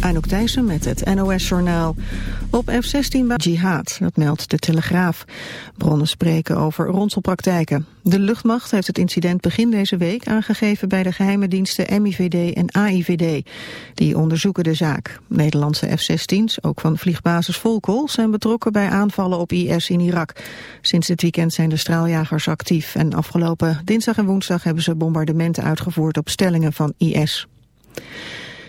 Anouk Thijssen met het NOS-journaal. Op F-16 bij Jihad, dat meldt de Telegraaf. Bronnen spreken over ronselpraktijken. De luchtmacht heeft het incident begin deze week aangegeven bij de geheime diensten MIVD en AIVD. Die onderzoeken de zaak. Nederlandse F-16's, ook van vliegbasis Volkel, zijn betrokken bij aanvallen op IS in Irak. Sinds dit weekend zijn de straaljagers actief en afgelopen dinsdag en woensdag hebben ze bombardementen uitgevoerd op stellingen van IS.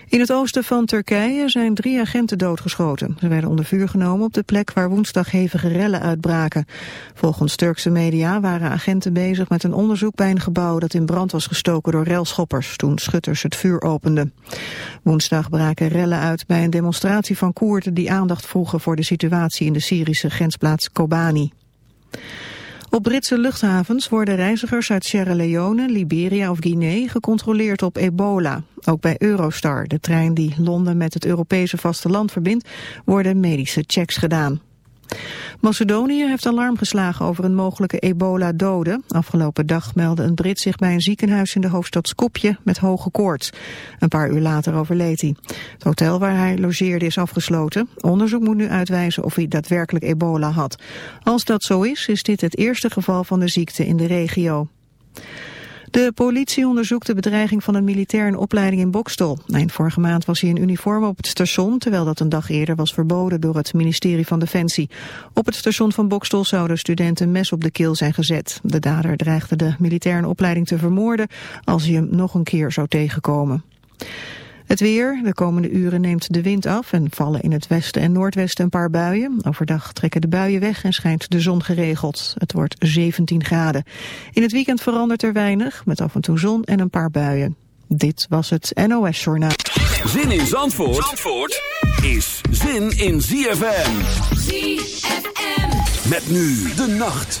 In het oosten van Turkije zijn drie agenten doodgeschoten. Ze werden onder vuur genomen op de plek waar woensdag hevige rellen uitbraken. Volgens Turkse media waren agenten bezig met een onderzoek bij een gebouw dat in brand was gestoken door relschoppers toen schutters het vuur openden. Woensdag braken rellen uit bij een demonstratie van Koerden die aandacht vroegen voor de situatie in de Syrische grensplaats Kobani. Op Britse luchthavens worden reizigers uit Sierra Leone, Liberia of Guinea gecontroleerd op ebola. Ook bij Eurostar, de trein die Londen met het Europese vasteland verbindt, worden medische checks gedaan. Macedonië heeft alarm geslagen over een mogelijke ebola-dode. Afgelopen dag meldde een Brit zich bij een ziekenhuis in de hoofdstad Skopje met hoge koorts. Een paar uur later overleed hij. Het hotel waar hij logeerde is afgesloten. Onderzoek moet nu uitwijzen of hij daadwerkelijk ebola had. Als dat zo is, is dit het eerste geval van de ziekte in de regio. De politie onderzoekt de bedreiging van een militair in opleiding in Bokstel. Eind vorige maand was hij in uniform op het station, terwijl dat een dag eerder was verboden door het ministerie van Defensie. Op het station van Bokstel zouden studenten mes op de keel zijn gezet. De dader dreigde de militair in opleiding te vermoorden als hij hem nog een keer zou tegenkomen. Het weer. De komende uren neemt de wind af en vallen in het westen en noordwesten een paar buien. Overdag trekken de buien weg en schijnt de zon geregeld. Het wordt 17 graden. In het weekend verandert er weinig, met af en toe zon en een paar buien. Dit was het NOS Journaal. Zin in Zandvoort, Zandvoort is zin in ZFM. ZFM. Met nu de nacht.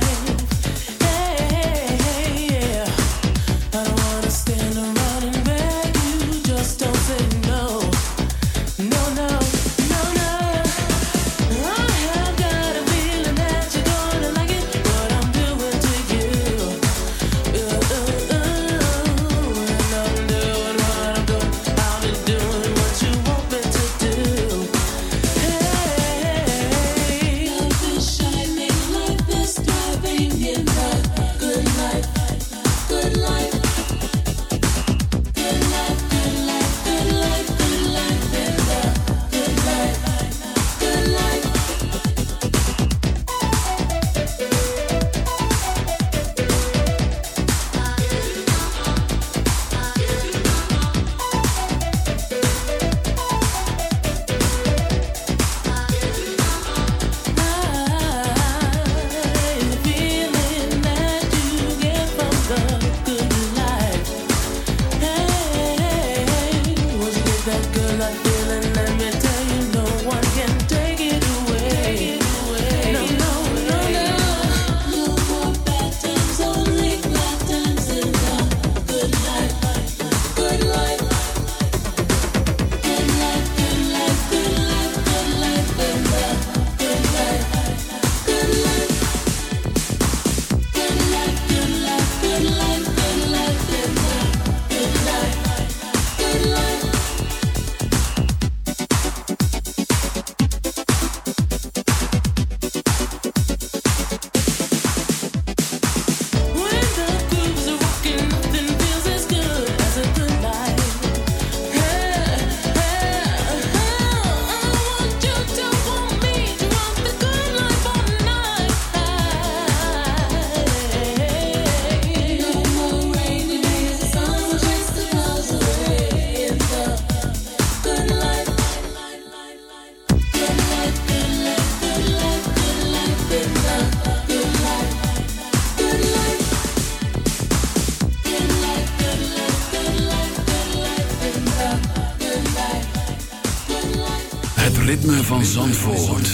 Ritme van Zandvoort.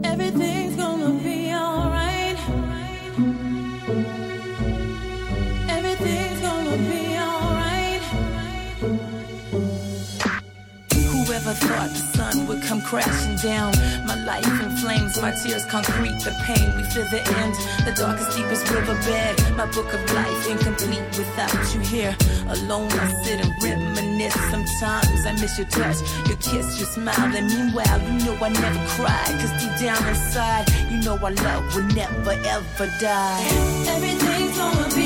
Everything's gonna be alright. Everything's gonna be alright. Whoever thought the sun would come crashing down? My life in flames, my tears concrete, the pain. We feel the end, the darkest, deepest riverbed. My book of life incomplete without you here. Alone, I sit and reminisce. Sometimes I miss your touch, your kiss, your smile. And meanwhile, you know I never cry. Cause deep down inside, you know our love will never ever die. Everything's gonna be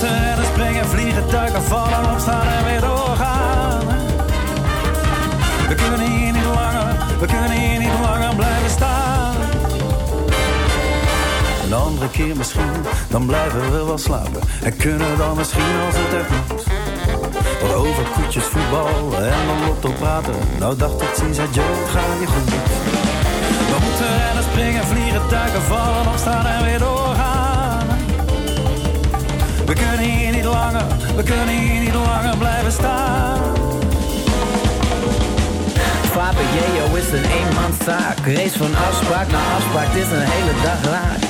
Moeten rennen, springen, vliegen, duiken, vallen, opstaan en weer doorgaan. We kunnen hier niet langer, we kunnen hier niet langer blijven staan. Een andere keer misschien, dan blijven we wel slapen. En kunnen dan misschien als het echt moet. Wat over koetjes, voetbal en dan lotto praten. Nou dacht ik, ziens, adieu, het ga je goed. We moeten rennen, springen, vliegen, duiken, vallen, opstaan en weer doorgaan. We kunnen hier niet langer, we kunnen hier niet langer blijven staan. Papa Jeo is een eenmanszaak. Race van afspraak naar afspraak, het is een hele dag raak.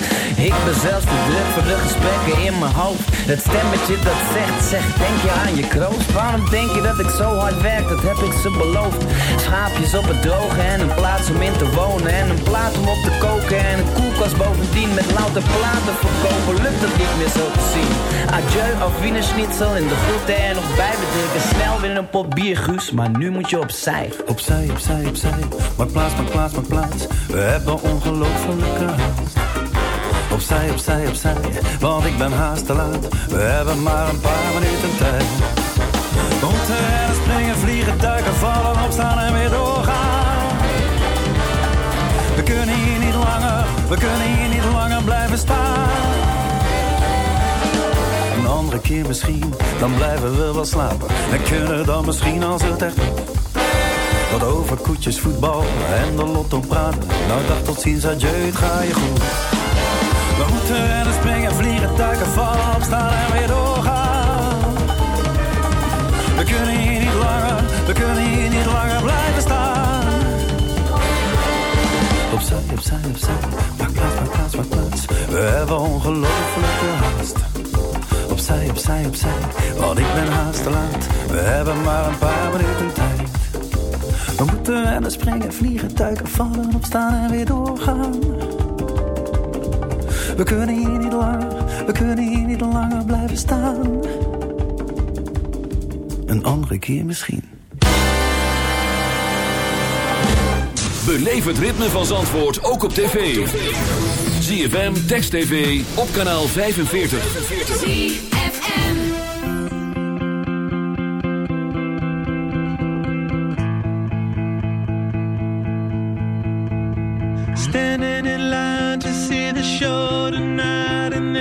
Ik ben zelfs te druk voor de gesprekken in mijn hoofd. Het stemmetje dat zegt, zegt, denk je aan je kroost? Waarom denk je dat ik zo hard werk, dat heb ik ze beloofd. Schaapjes op het droge en een plaats om in te wonen. En een plaat om op te koken en een koelkast bovendien. Met louter platen verkopen, lukt het niet meer zo te zien. Adieu, Wiener Schnitzel in de groeten en nog bij drinken. Snel weer een pot bier, Guus, maar nu moet je opzij. Opzij, opzij, opzij, maak plaats, maak plaats, maak plaats. We hebben ongelofelijke haast. Opzij, opzij, opzij, want ik ben haast te laat. We hebben maar een paar minuten tijd. We moeten rennen, springen, vliegen, duiken, vallen, opstaan en weer doorgaan. We kunnen hier niet langer, we kunnen hier niet langer blijven staan. Andere keer misschien, dan blijven we wel slapen. En kunnen dan misschien als het echt. Wat over koetjes, voetbal en de lotto praten. Nou dag tot ziens, adieu, het ga je goed. We moeten rennen, springen, vliegen, duiken, vallen, opstaan en weer doorgaan. We kunnen hier niet langer, we kunnen hier niet langer blijven staan. Opzij, opzij, opzij, maak plaats, maak plaats, maak plaats. We hebben ongelofelijke haast. Opzij, opzij, opzij, want ik ben haast te laat. We hebben maar een paar minuten tijd. We moeten rennen, springen, vliegen, duiken, vallen, opstaan en weer doorgaan. We kunnen hier niet langer, we kunnen hier niet langer blijven staan. Een andere keer misschien. Beleef het ritme van Zandvoort ook op tv. ZFM, Text TV, op kanaal 45.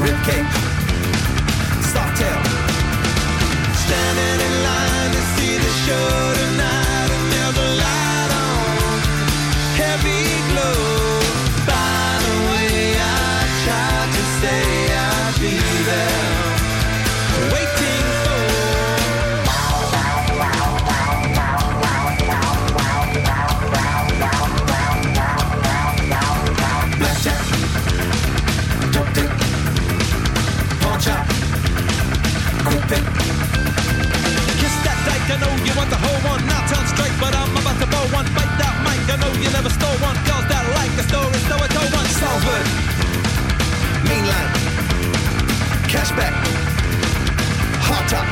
ribcage, soft tail. standing in line to see the show that mic, I know you never stole one. Girls that like a story, so I told one. Salford, Mainline, Cashback, Hot Top.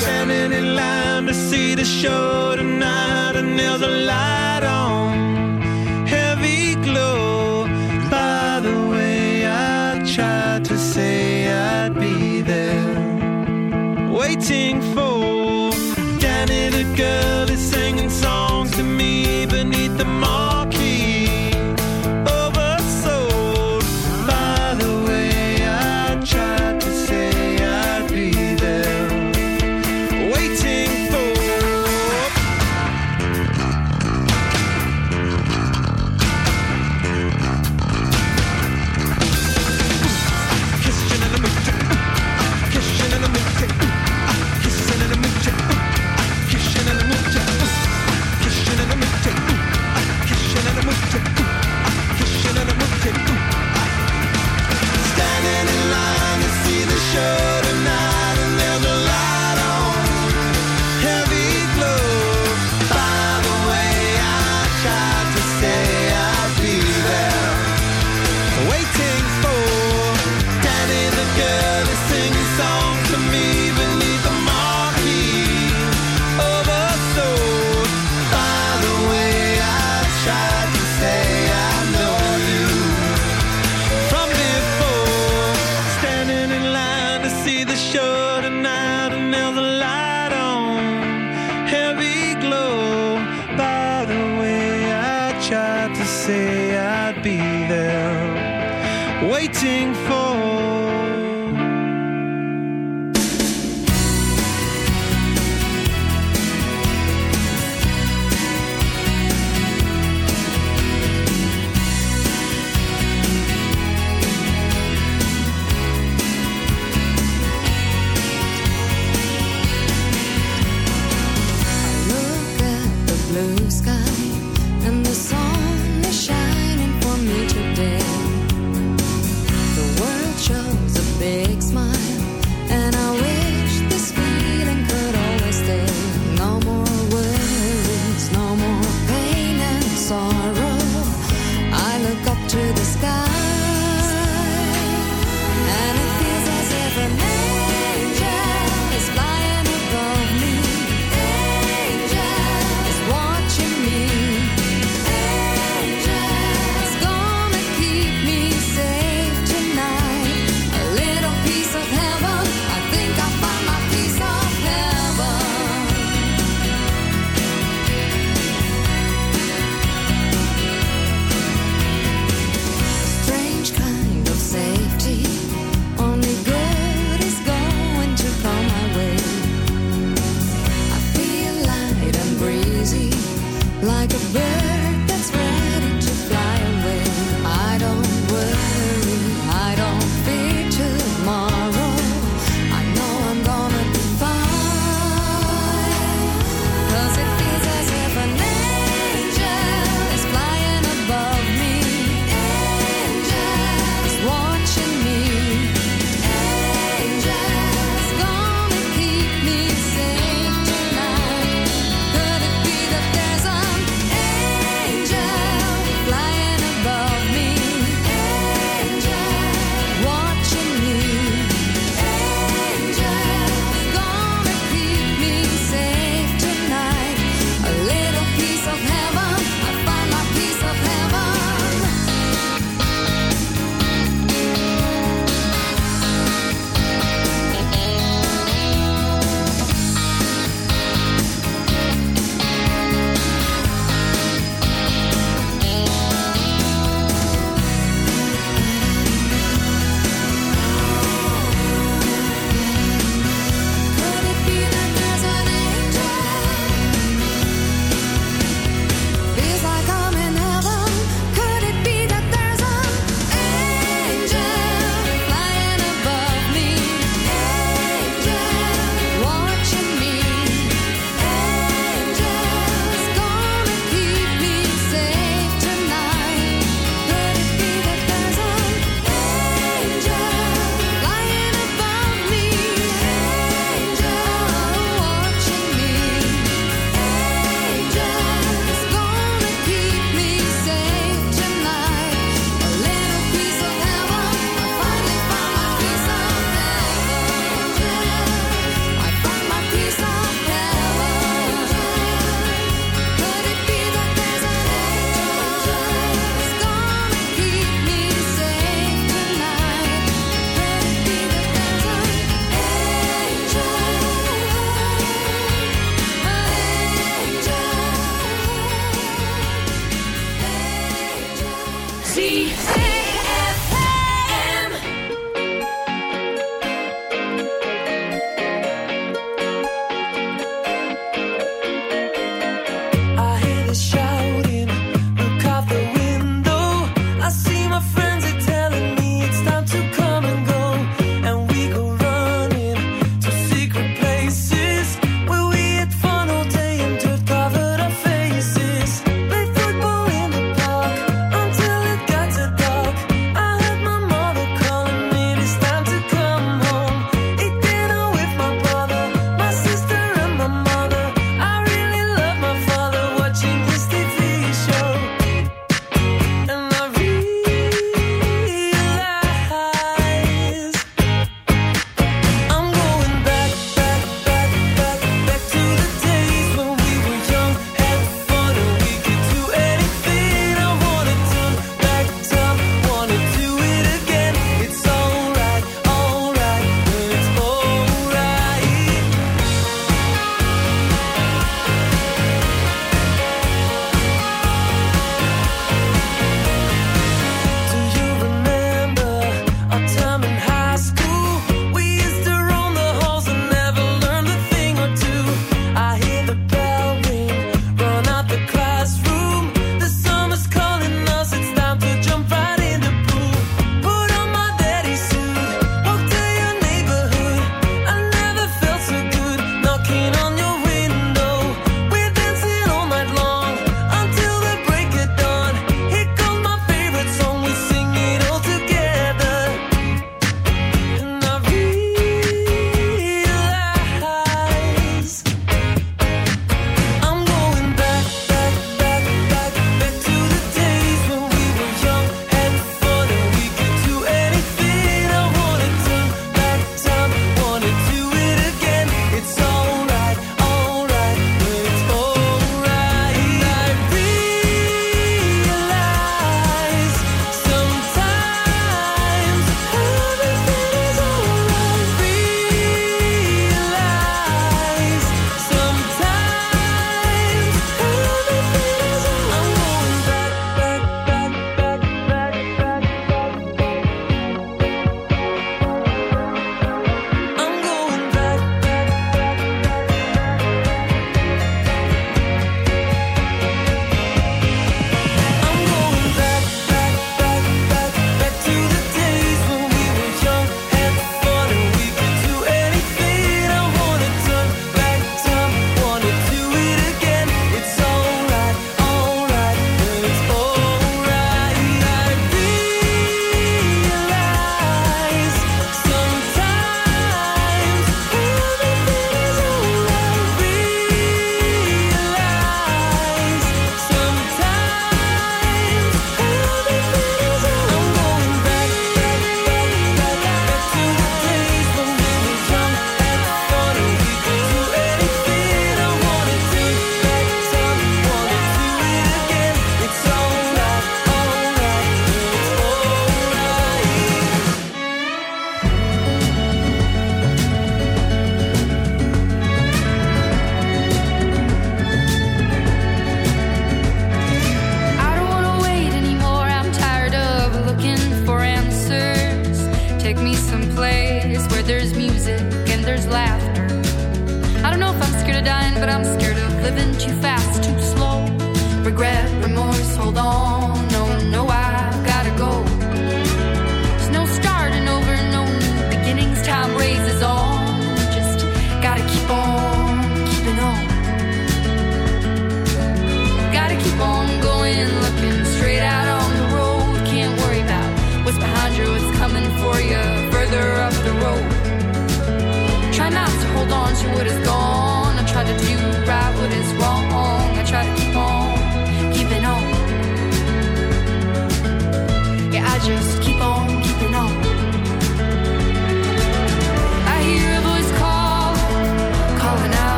Standing in line to see the show tonight, and there's a light on, heavy glow. By the way, I tried to say I'd be there, waiting for Danny the girl the morning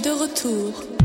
de retour.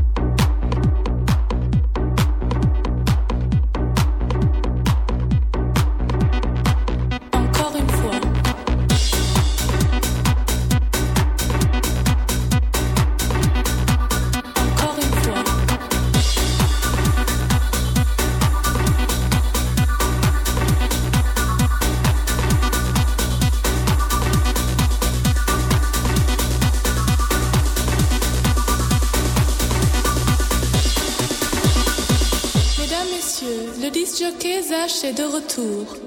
De retour.